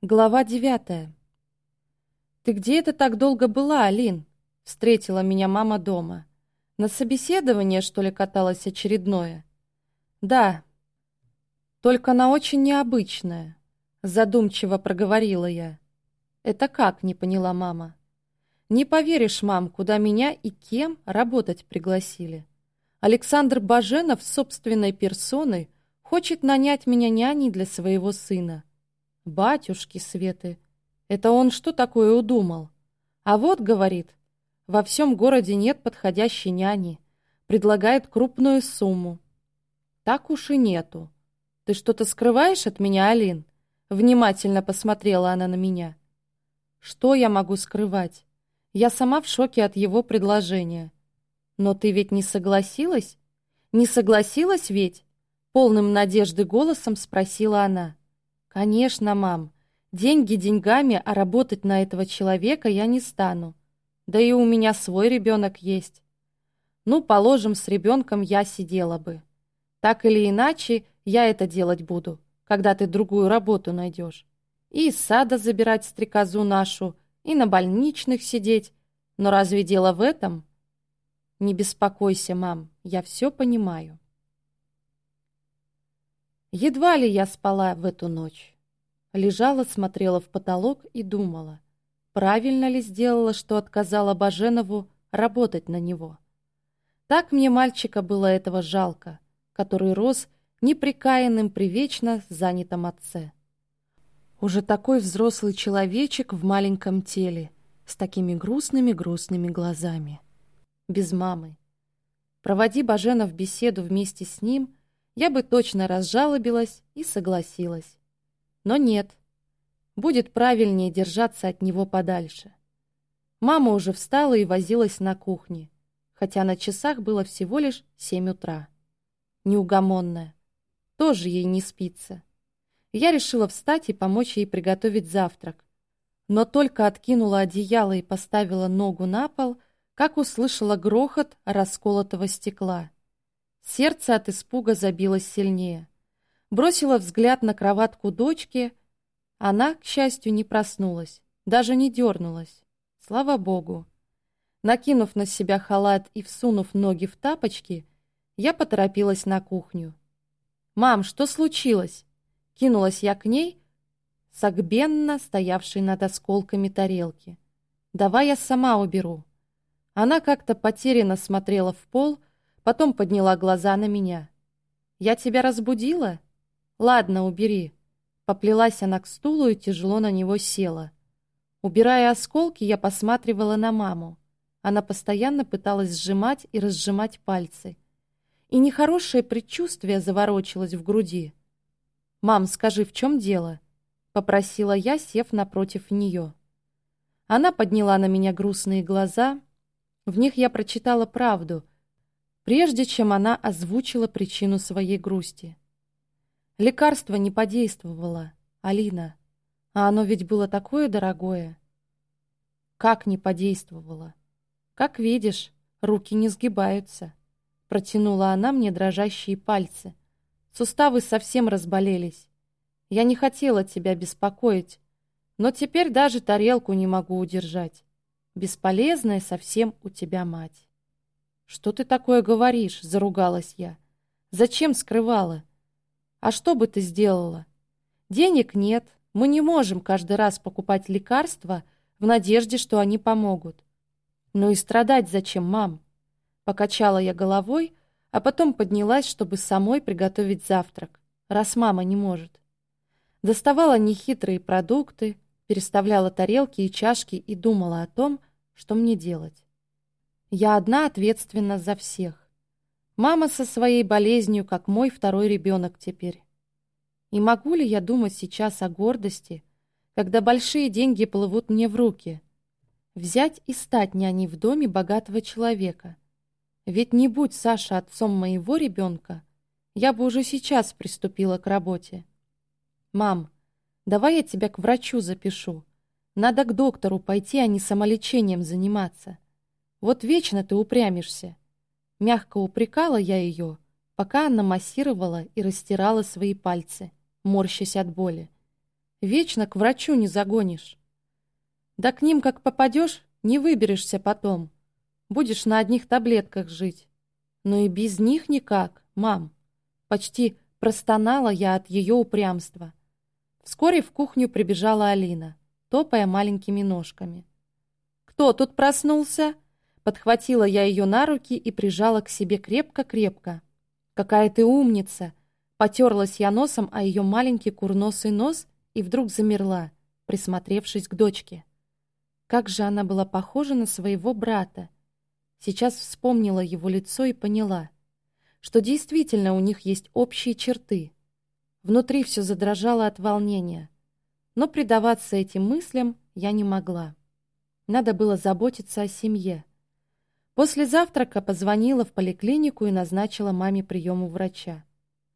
Глава девятая. «Ты где это так долго была, Алин?» Встретила меня мама дома. На собеседование, что ли, каталось очередное? «Да, только на очень необычное», задумчиво проговорила я. «Это как?» — не поняла мама. «Не поверишь, мам, куда меня и кем работать пригласили. Александр Баженов собственной персоной хочет нанять меня няней для своего сына. Батюшки Светы, это он что такое удумал? А вот, говорит, во всем городе нет подходящей няни. Предлагает крупную сумму. Так уж и нету. Ты что-то скрываешь от меня, Алин? Внимательно посмотрела она на меня. Что я могу скрывать? Я сама в шоке от его предложения. Но ты ведь не согласилась? Не согласилась ведь? Полным надежды голосом спросила она. «Конечно, мам. Деньги деньгами, а работать на этого человека я не стану. Да и у меня свой ребенок есть. Ну, положим, с ребенком я сидела бы. Так или иначе, я это делать буду, когда ты другую работу найдешь. И из сада забирать стрекозу нашу, и на больничных сидеть. Но разве дело в этом? Не беспокойся, мам, я все понимаю. Едва ли я спала в эту ночь. Лежала, смотрела в потолок и думала, правильно ли сделала, что отказала Баженову работать на него. Так мне мальчика было этого жалко, который рос неприкаянным при вечно занятом отце. Уже такой взрослый человечек в маленьком теле, с такими грустными-грустными глазами. Без мамы. Проводи Баженов беседу вместе с ним — я бы точно разжалобилась и согласилась. Но нет. Будет правильнее держаться от него подальше. Мама уже встала и возилась на кухне, хотя на часах было всего лишь семь утра. Неугомонная. Тоже ей не спится. Я решила встать и помочь ей приготовить завтрак. Но только откинула одеяло и поставила ногу на пол, как услышала грохот расколотого стекла. Сердце от испуга забилось сильнее. Бросила взгляд на кроватку дочки. Она, к счастью, не проснулась, даже не дернулась. Слава богу. Накинув на себя халат и всунув ноги в тапочки, я поторопилась на кухню. «Мам, что случилось?» Кинулась я к ней, согбенно стоявшей над осколками тарелки. «Давай я сама уберу». Она как-то потерянно смотрела в пол, Потом подняла глаза на меня. «Я тебя разбудила?» «Ладно, убери». Поплелась она к стулу и тяжело на него села. Убирая осколки, я посматривала на маму. Она постоянно пыталась сжимать и разжимать пальцы. И нехорошее предчувствие заворочилось в груди. «Мам, скажи, в чем дело?» — попросила я, сев напротив нее. Она подняла на меня грустные глаза. В них я прочитала правду — прежде чем она озвучила причину своей грусти. Лекарство не подействовало, Алина, а оно ведь было такое дорогое. Как не подействовало? Как видишь, руки не сгибаются. Протянула она мне дрожащие пальцы. Суставы совсем разболелись. Я не хотела тебя беспокоить, но теперь даже тарелку не могу удержать. Бесполезная совсем у тебя мать. «Что ты такое говоришь?» — заругалась я. «Зачем скрывала? А что бы ты сделала? Денег нет, мы не можем каждый раз покупать лекарства в надежде, что они помогут. Ну и страдать зачем, мам?» Покачала я головой, а потом поднялась, чтобы самой приготовить завтрак, раз мама не может. Доставала нехитрые продукты, переставляла тарелки и чашки и думала о том, что мне делать. Я одна ответственна за всех. Мама со своей болезнью, как мой второй ребенок теперь. И могу ли я думать сейчас о гордости, когда большие деньги плывут мне в руки? Взять и стать няней в доме богатого человека. Ведь не будь Саша отцом моего ребенка, я бы уже сейчас приступила к работе. Мам, давай я тебя к врачу запишу. Надо к доктору пойти, а не самолечением заниматься. Вот вечно ты упрямишься. Мягко упрекала я ее, пока она массировала и растирала свои пальцы, морщась от боли. Вечно к врачу не загонишь. Да к ним как попадешь, не выберешься потом. Будешь на одних таблетках жить. Но и без них никак, мам. Почти простонала я от ее упрямства. Вскоре в кухню прибежала Алина, топая маленькими ножками. «Кто тут проснулся?» Подхватила я ее на руки и прижала к себе крепко-крепко. «Какая ты умница!» Потерлась я носом о ее маленький курносый нос и вдруг замерла, присмотревшись к дочке. Как же она была похожа на своего брата. Сейчас вспомнила его лицо и поняла, что действительно у них есть общие черты. Внутри все задрожало от волнения. Но предаваться этим мыслям я не могла. Надо было заботиться о семье. После завтрака позвонила в поликлинику и назначила маме прием у врача.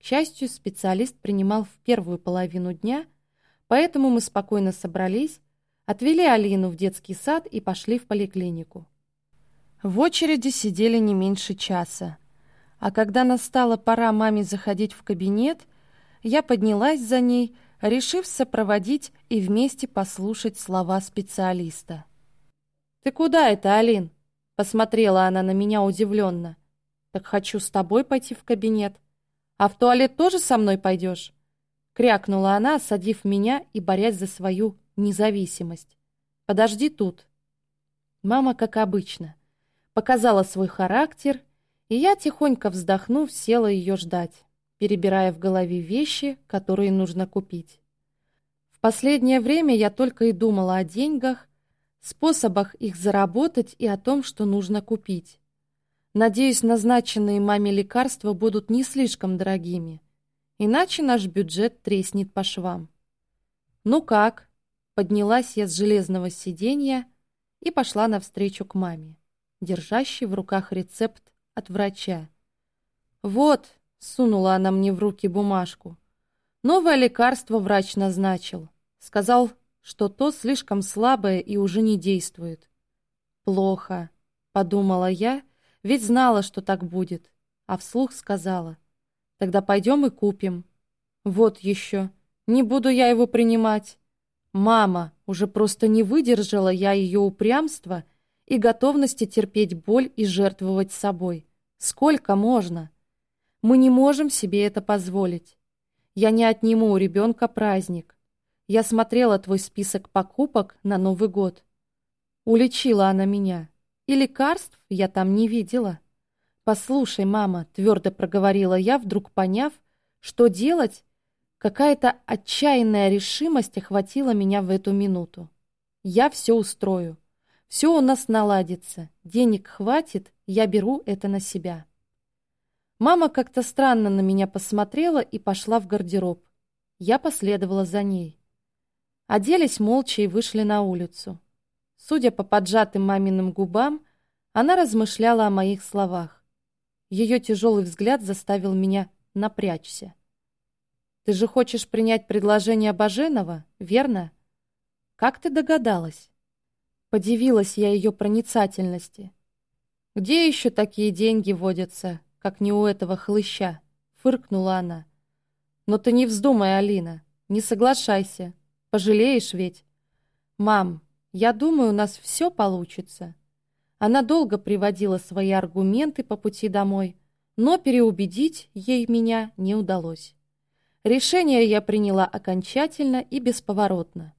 К счастью, специалист принимал в первую половину дня, поэтому мы спокойно собрались, отвели Алину в детский сад и пошли в поликлинику. В очереди сидели не меньше часа. А когда настала пора маме заходить в кабинет, я поднялась за ней, решив сопроводить и вместе послушать слова специалиста. «Ты куда это, Алин?» Посмотрела она на меня удивленно. «Так хочу с тобой пойти в кабинет. А в туалет тоже со мной пойдешь?» Крякнула она, осадив меня и борясь за свою независимость. «Подожди тут». Мама, как обычно, показала свой характер, и я, тихонько вздохнув, села ее ждать, перебирая в голове вещи, которые нужно купить. В последнее время я только и думала о деньгах, способах их заработать и о том, что нужно купить. Надеюсь, назначенные маме лекарства будут не слишком дорогими, иначе наш бюджет треснет по швам. «Ну как?» Поднялась я с железного сиденья и пошла навстречу к маме, держащей в руках рецепт от врача. «Вот», — сунула она мне в руки бумажку, — «новое лекарство врач назначил. Сказал, что то слишком слабое и уже не действует. «Плохо», — подумала я, ведь знала, что так будет, а вслух сказала. «Тогда пойдем и купим». «Вот еще. Не буду я его принимать». «Мама, уже просто не выдержала я ее упрямства и готовности терпеть боль и жертвовать собой. Сколько можно? Мы не можем себе это позволить. Я не отниму у ребенка праздник. Я смотрела твой список покупок на Новый год. Улечила она меня. И лекарств я там не видела. «Послушай, мама», — твердо проговорила я, вдруг поняв, что делать, какая-то отчаянная решимость охватила меня в эту минуту. «Я все устрою. Все у нас наладится. Денег хватит, я беру это на себя». Мама как-то странно на меня посмотрела и пошла в гардероб. Я последовала за ней. Оделись молча и вышли на улицу. Судя по поджатым маминым губам, она размышляла о моих словах. Ее тяжелый взгляд заставил меня напрячься. «Ты же хочешь принять предложение Баженова, верно? Как ты догадалась?» Подивилась я ее проницательности. «Где еще такие деньги водятся, как не у этого хлыща?» — фыркнула она. «Но ты не вздумай, Алина, не соглашайся. Пожалеешь ведь? Мам, я думаю, у нас все получится. Она долго приводила свои аргументы по пути домой, но переубедить ей меня не удалось. Решение я приняла окончательно и бесповоротно.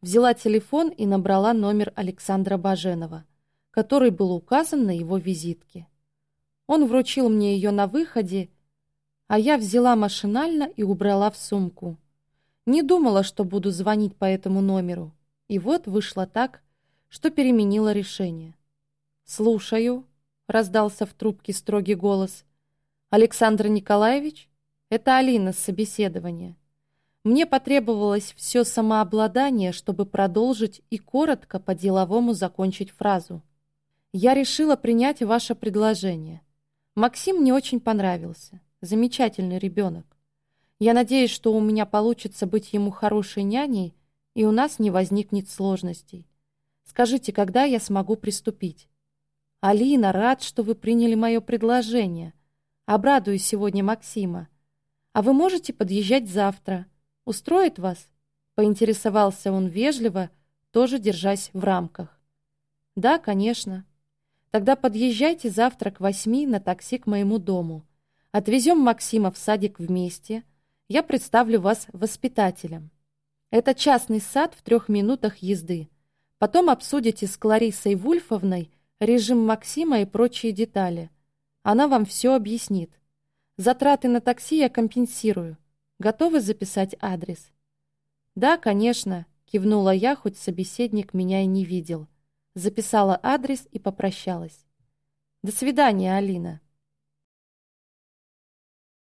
Взяла телефон и набрала номер Александра Баженова, который был указан на его визитке. Он вручил мне ее на выходе, а я взяла машинально и убрала в сумку. Не думала, что буду звонить по этому номеру. И вот вышло так, что переменила решение. «Слушаю», — раздался в трубке строгий голос. «Александр Николаевич? Это Алина с собеседования. Мне потребовалось все самообладание, чтобы продолжить и коротко по-деловому закончить фразу. Я решила принять ваше предложение. Максим мне очень понравился. Замечательный ребенок. Я надеюсь, что у меня получится быть ему хорошей няней, и у нас не возникнет сложностей. Скажите, когда я смогу приступить? Алина, рад, что вы приняли мое предложение. Обрадую сегодня Максима. А вы можете подъезжать завтра. Устроит вас? Поинтересовался он вежливо, тоже держась в рамках. «Да, конечно. Тогда подъезжайте завтра к восьми на такси к моему дому. Отвезем Максима в садик вместе. Я представлю вас воспитателем. Это частный сад в трех минутах езды. Потом обсудите с Кларисой Вульфовной режим Максима и прочие детали. Она вам все объяснит. Затраты на такси я компенсирую. Готовы записать адрес?» «Да, конечно», — кивнула я, хоть собеседник меня и не видел. Записала адрес и попрощалась. «До свидания, Алина».